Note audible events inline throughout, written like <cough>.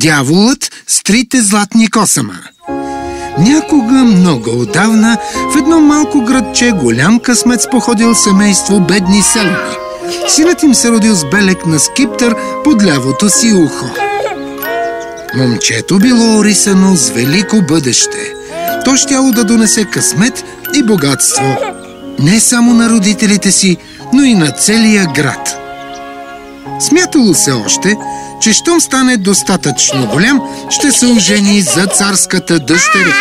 Дяволът с трите златни косама Някога много отдавна в едно малко градче голям късмет споходил семейство бедни селени. Синът им се родил с белек на скиптър под лявото си ухо. Момчето било орисано с велико бъдеще. То щяло да донесе късмет и богатство. Не само на родителите си, но и на целия град. Смятало се още, че щом стане достатъчно голям, ще се ожени за царската дъщеря.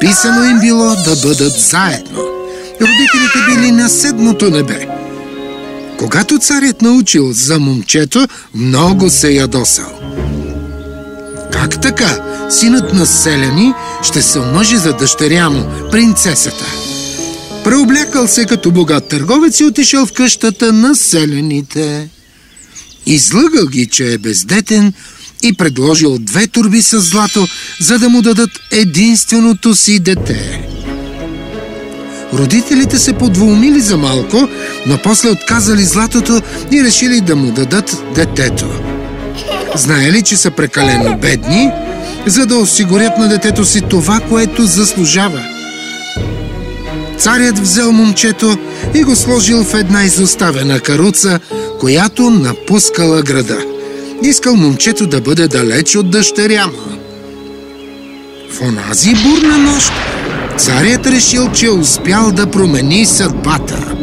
Писано им било да бъдат заедно. Родителите били на седмото небе. Когато царят научил за момчето, много се ядосал. Как така? Синът на селяни ще се омъжи за дъщеря му, принцесата. Преоблякал се като богат търговец и отишъл в къщата на селените. Излъгал ги, че е бездетен и предложил две турби с злато, за да му дадат единственото си дете. Родителите се подволнили за малко, но после отказали златото и решили да му дадат детето. Знаели, че са прекалено бедни, за да осигурят на детето си това, което заслужава. Царят взел момчето и го сложил в една изоставена каруца, която напускала града. Искал момчето да бъде далеч от дъщеря му. В онази бурна нощ царят решил, че е успял да промени съдбата.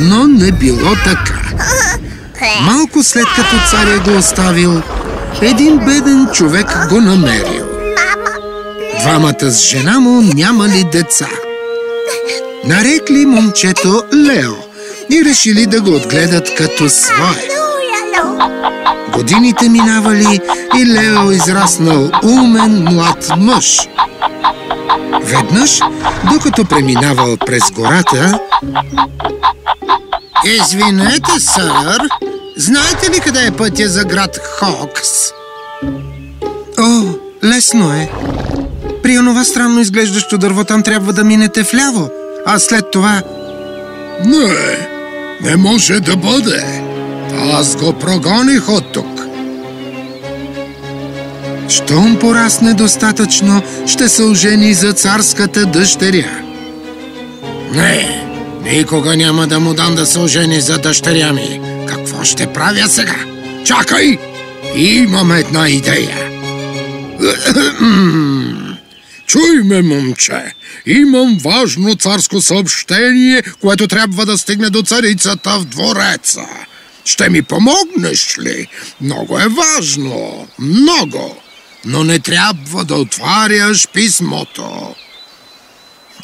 Но не било така. Малко след като царя го оставил, един беден човек го намерил. Двамата с жена му нямали деца. Нарекли момчето Лео и решили да го отгледат като свое. Годините минавали и Лео израснал умен млад мъж. Веднъж, докато преминавал през гората... Извинете, сър, знаете ли къде е пътя за град Хокс? О, лесно е. При онова странно изглеждащо дърво там трябва да минете вляво, а след това... Не, не може да бъде. Аз го прогоних от тук. Щом порасне достатъчно, ще се ожени за царската дъщеря. Не, никога няма да му дам да се ожени за дъщеря ми. Какво ще правя сега? Чакай! Имам една идея. <clears throat> Чуй ме, момче! Имам важно царско съобщение, което трябва да стигне до царицата в двореца. Ще ми помогнеш ли? Много е важно. Много. Но не трябва да отваряш писмото.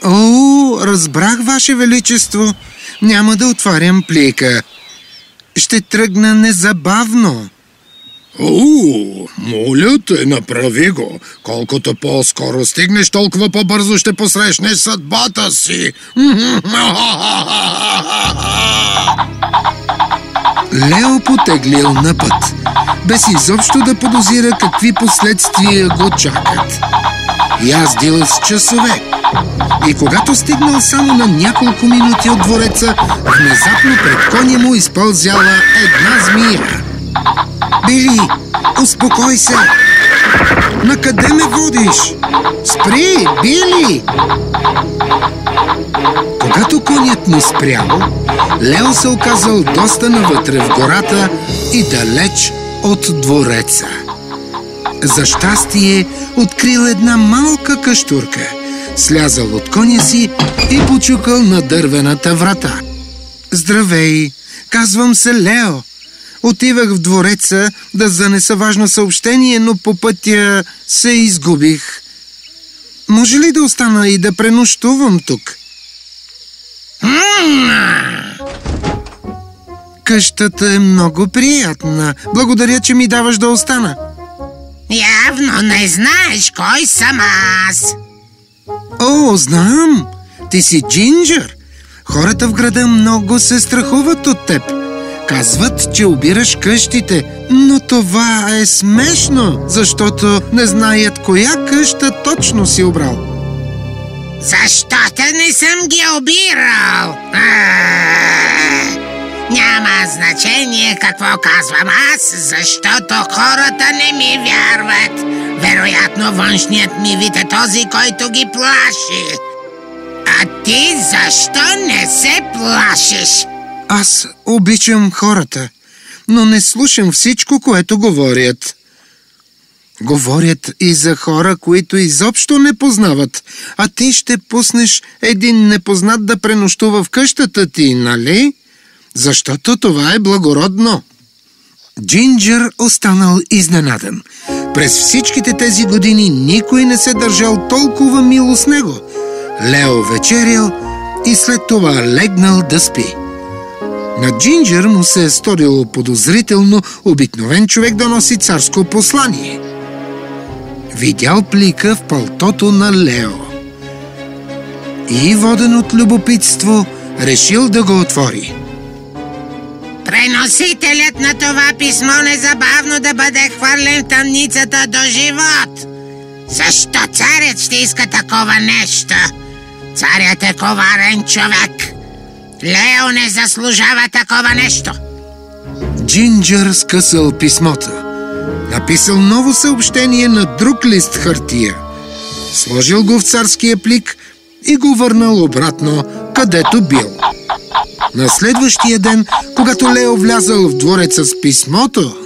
О, разбрах, Ваше Величество. Няма да отварям плика. Ще тръгна незабавно. О, моля те, направи го. Колкото по-скоро стигнеш, толкова по-бързо ще посрещнеш съдбата си. Лео потеглил на път, без изобщо да подозира какви последствия го чакат. Яздил с часове. И когато стигнал само на няколко минути от двореца, внезапно пред коня му изпълзяла една змия. Били, успокой се! На къде ме водиш? Спри, Били! Когато конят му спрял, Лео се оказал доста навътре в гората и далеч от двореца. За щастие открил една малка каштурка, слязал от коня си и почукал на дървената врата. Здравей, казвам се Лео. Отивах в двореца да занеса важно съобщение, но по пътя се изгубих. Може ли да остана и да пренощувам тук? Къщата е много приятна. Благодаря, че ми даваш да остана. Явно не знаеш кой съм аз. О, знам. Ти си Джинджер. Хората в града много се страхуват от теб. Казват, че обираш къщите, но това е смешно, защото не знаят коя къща точно си обрал. Защото не съм ги обирал. Няма значение какво казвам аз, защото хората не ми вярват. Вероятно външният ми вид е този, който ги плаши. А ти защо не се плашиш? Аз обичам хората, но не слушам всичко, което говорят. Говорят и за хора, които изобщо не познават, а ти ще пуснеш един непознат да пренощува в къщата ти, нали? Защото това е благородно. Джинджер останал изненадан. През всичките тези години никой не се държал толкова мило с него. Лео вечерял и след това легнал да спи. На Джинджер му се е сторило подозрително обикновен човек да носи царско послание. Видял плика в пълтото на Лео. И воден от любопитство, решил да го отвори. Преносителят на това писмо незабавно да бъде хвърлен в тъмницата до живот. Защо царят ще иска такова нещо? Царят е коварен човек. Лео не заслужава такова нещо. Джинджер скъсал писмота. Написал ново съобщение на друг лист хартия. Сложил го в царския плик и го върнал обратно, където бил. На следващия ден, когато Лео влязал в двореца с писмото,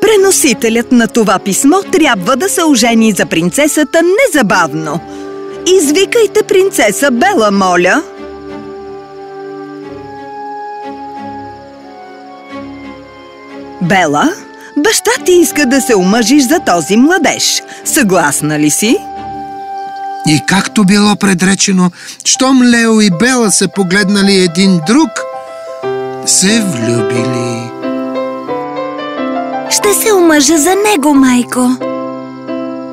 Преносителят на това писмо трябва да се ожени за принцесата незабавно. Извикайте принцеса Бела, моля. Бела, баща ти иска да се омъжиш за този младеж. Съгласна ли си? и както било предречено, щом Лео и Бела се погледнали един друг, се влюбили. Ще се омъжа за него, майко.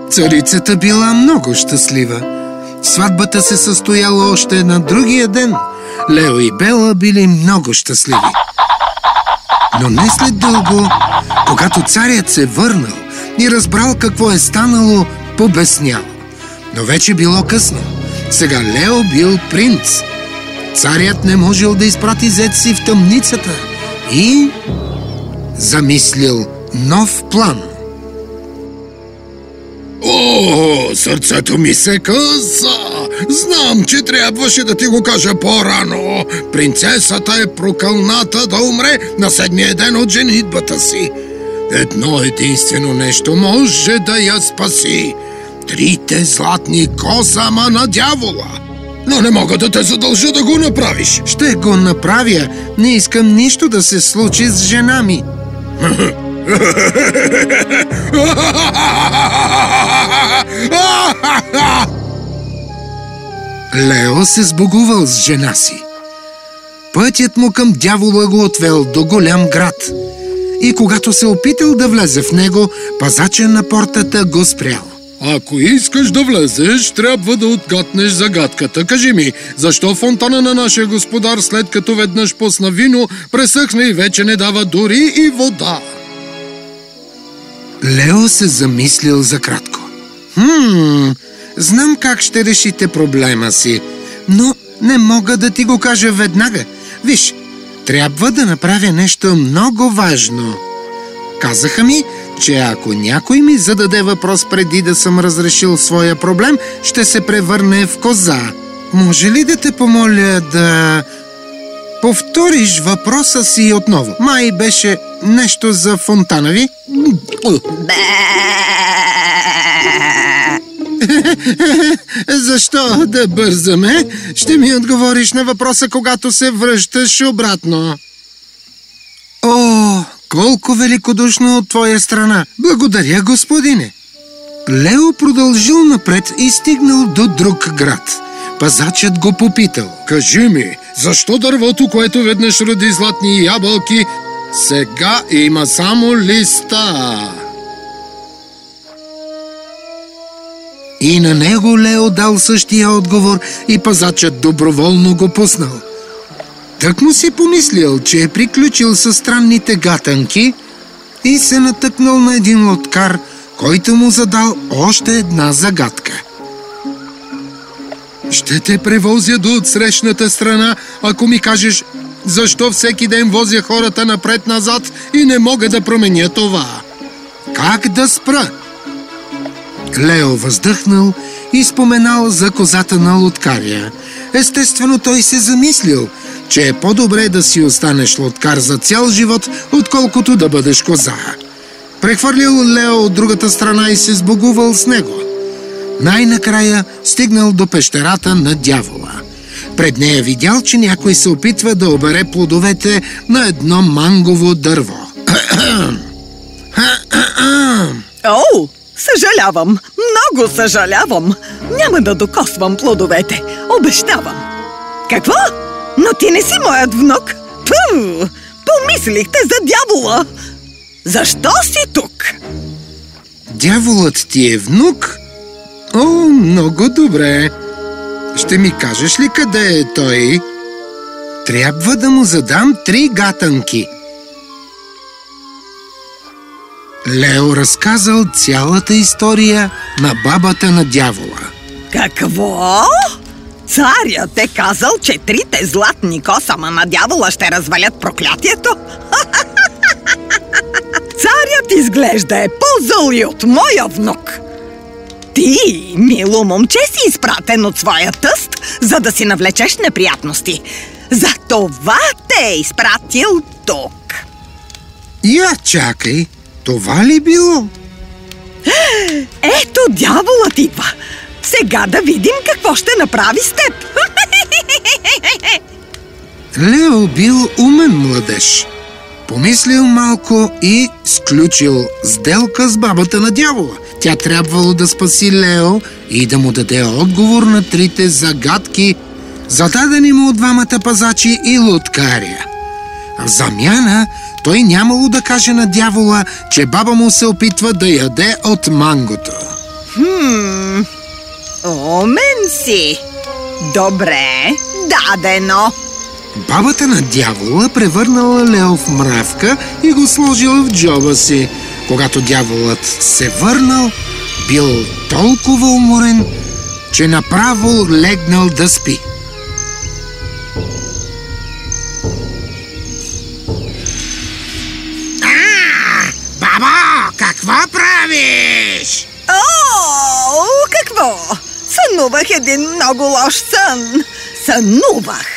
Царицата била много щастлива. Сватбата се състояла още на другия ден. Лео и Бела били много щастливи. Но не след дълго, когато царят се върнал и разбрал какво е станало, побеснял. Но вече било късно. Сега Лео бил принц. Царят не можел да изпрати зет си в тъмницата и замислил нов план. О, сърцето ми се къса! Знам, че трябваше да ти го кажа по-рано. Принцесата е прокълната да умре на седмия ден от женитбата си. Едно единствено нещо може да я спаси. Трите златни косама на дявола. Но не мога да те задължа да го направиш. Ще го направя. Не искам нищо да се случи с жена ми. <laughs> Лео се сбогувал с жена си. Пътят му към дявола го отвел до голям град. И когато се опитал да влезе в него, пазача на портата го спрял. Ако искаш да влезеш, трябва да отгатнеш загадката. Кажи ми, защо фонтана на нашия господар, след като веднъж пусна вино, пресъхна и вече не дава дори и вода? Лео се замислил за кратко. Хм, знам как ще решите проблема си, но не мога да ти го кажа веднага. Виж, трябва да направя нещо много важно. Казаха ми, че ако някой ми зададе въпрос преди да съм разрешил своя проблем, ще се превърне в коза. Може ли да те помоля да повториш въпроса си отново? Май беше нещо за фонтана ви? <laughs> Защо да бързаме? Ще ми отговориш на въпроса, когато се връщаш обратно. О, колко великодушно от твоя страна! Благодаря, господине! Лео продължил напред и стигнал до друг град. Пазачът го попитал. Кажи ми, защо дървото, което веднъж роди златни ябълки, сега има само листа? И на него Лео дал същия отговор и пазачът доброволно го пуснал. Тък му си помислил, че е приключил със странните гатанки и се натъкнал на един лодкар, който му задал още една загадка. Ще те превозя до отсрещната страна, ако ми кажеш защо всеки ден возя хората напред-назад и не мога да променя това. Как да спра? Лео въздъхнал и споменал за козата на лодкария. Естествено той се замислил, че е по-добре да си останеш лодкар за цял живот, отколкото да бъдеш коза. Прехвърлил Лео от другата страна и се сбогувал с него. Най-накрая стигнал до пещерата на дявола. Пред нея видял, че някой се опитва да обере плодовете на едно мангово дърво. О, съжалявам, много съжалявам. Няма да докосвам плодовете, обещавам. Какво? Но ти не си моят внук? Пу, помислихте за дявола. Защо си тук? Дяволът ти е внук? О, много добре. Ще ми кажеш ли къде е той? Трябва да му задам три гатанки. Лео разказал цялата история на бабата на дявола. Какво? Царят е казал, че трите златни косама на дявола ще развалят проклятието? <laughs> Царят изглежда е по-зъл и от моя внук. Ти, мило момче, си изпратен от своя тъст, за да си навлечеш неприятности. За това те е изпратил тук. Я чакай, това ли било? Ето дяволът идва. Сега да видим какво ще направи с теб. Лео бил умен младеж. Помислил малко и сключил сделка с бабата на дявола. Тя трябвало да спаси Лео и да му даде отговор на трите загадки, зададени му от двамата пазачи и лодкаря. В замяна той нямало да каже на дявола, че баба му се опитва да яде от мангото. Хм, умен си. Добре, дадено. Бабата на дявола превърнала Лео в мравка и го сложила в джоба си. Когато дяволът се върнал, бил толкова уморен, че направо легнал да спи. А, бабо, какво правиш? О, какво? Сънувах един много лош сън. Сънувах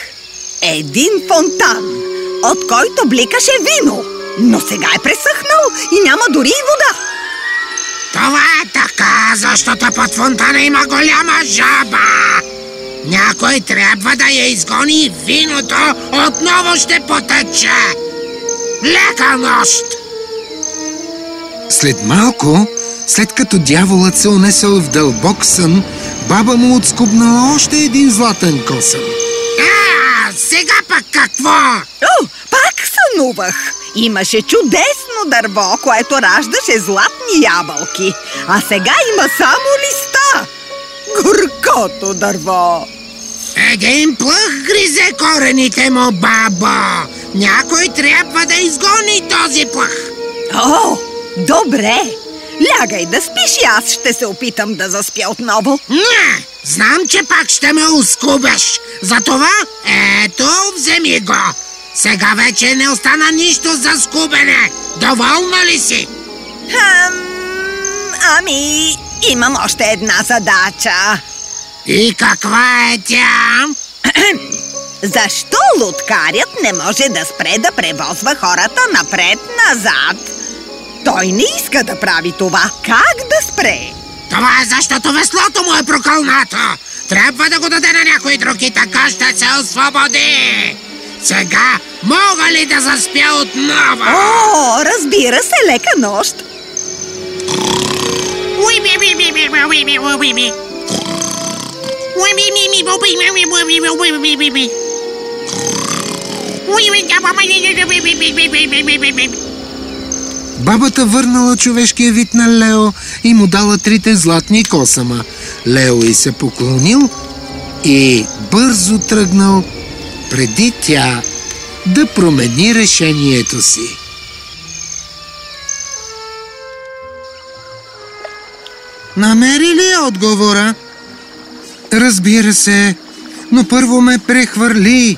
един фонтан, от който бликаше вино, но сега е пресъхнал и няма дори и вода. Това е така, защото под фонтана има голяма жаба. Някой трябва да я изгони и виното отново ще потече. Лека нощ! След малко, след като дяволът се унесъл в дълбок сън, баба му отскубнала още един златен косъм. А, сега пък какво? О, пак сънувах. Имаше чудесно дърво, което раждаше златни ябълки. А сега има само листа. Горкото дърво. Един плъх гризе корените му, бабо. Някой трябва да изгони този плъх. О, добре. Лягай да спиш и аз ще се опитам да заспя отново. Не, знам, че пак ще ме ускубеш. Затова, ето, вземи го. Сега вече не остана нищо за скубене. Доволна ли си? Хм, ами, имам още една задача. И каква е тя? <clears throat> Защо лодкарят не може да спре да превозва хората напред-назад? Той не иска да прави това. Как да спре? Това е защото веслото му е прокълнато. Трябва да го даде на някой друг и така ще се освободи. Сега мога ли да заспя отново? О, разбира се, лека нощ. Бабата върнала човешкия вид на Лео и му дала трите златни косама. Лео и се поклонил и бързо тръгнал преди тя да промени решението си. Намери ли отговора? Разбира се, но първо ме прехвърли.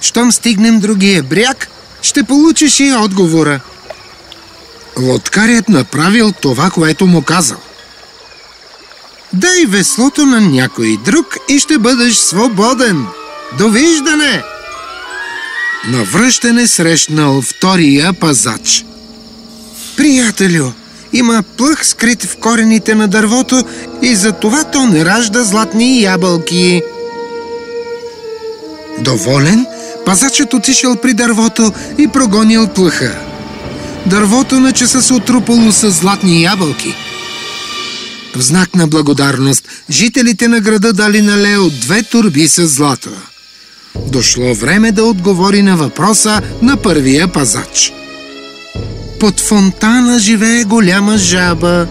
Щом стигнем другия бряг, ще получиш и отговора. Лодкарят направил това, което му казал. Дай веслото на някой друг и ще бъдеш свободен. Довиждане! На връщане срещнал втория пазач. Приятелю, има плъх скрит в корените на дървото и за това то не ражда златни ябълки. Доволен, пазачът отишъл при дървото и прогонил плъха. Дървото на часа се отрупало с златни ябълки. В знак на благодарност, жителите на града дали на Лео две турби с злато. Дошло време да отговори на въпроса на първия пазач. Под фонтана живее голяма жаба.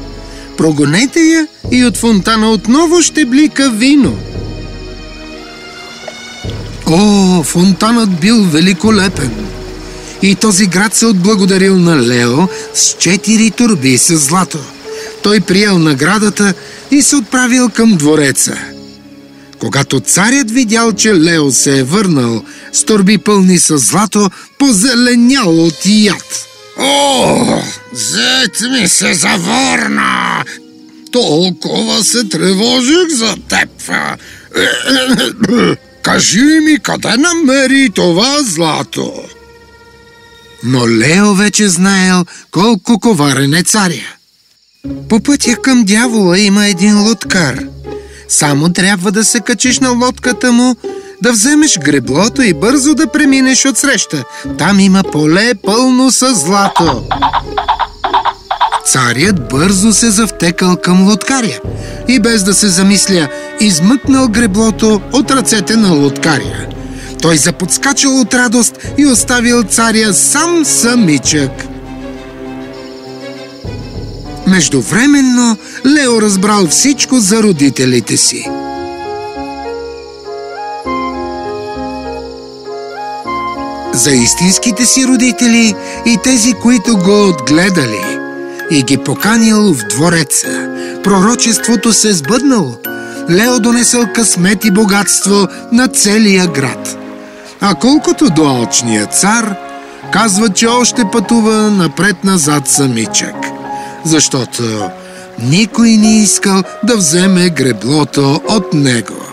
Прогонете я и от фонтана отново ще блика вино. О, фонтанът бил великолепен. И този град се отблагодарил на Лео с четири турби с злато. Той приел наградата и се отправил към двореца. Когато царят видял, че Лео се е върнал с турби пълни с злато, позеленял от яд. О, зет ми се завърна! Толкова се тревожих за теб. Кажи ми, къде намери това злато? Но Лео вече знаел колко коварен е царя. По пътя към дявола има един лодкар. Само трябва да се качиш на лодката му, да вземеш греблото и бързо да преминеш от среща. Там има поле пълно с злато. Царят бързо се завтекал към лодкаря и без да се замисля, измъкнал греблото от ръцете на лодкаря. Той заподскачал от радост и оставил царя сам самичък. Междувременно Лео разбрал всичко за родителите си. За истинските си родители и тези, които го отгледали и ги поканил в двореца. Пророчеството се сбъднало. Лео донесъл късмет и богатство на целия град. А колкото до алчния цар, казва, че още пътува напред-назад самичък, защото никой не искал да вземе греблото от него.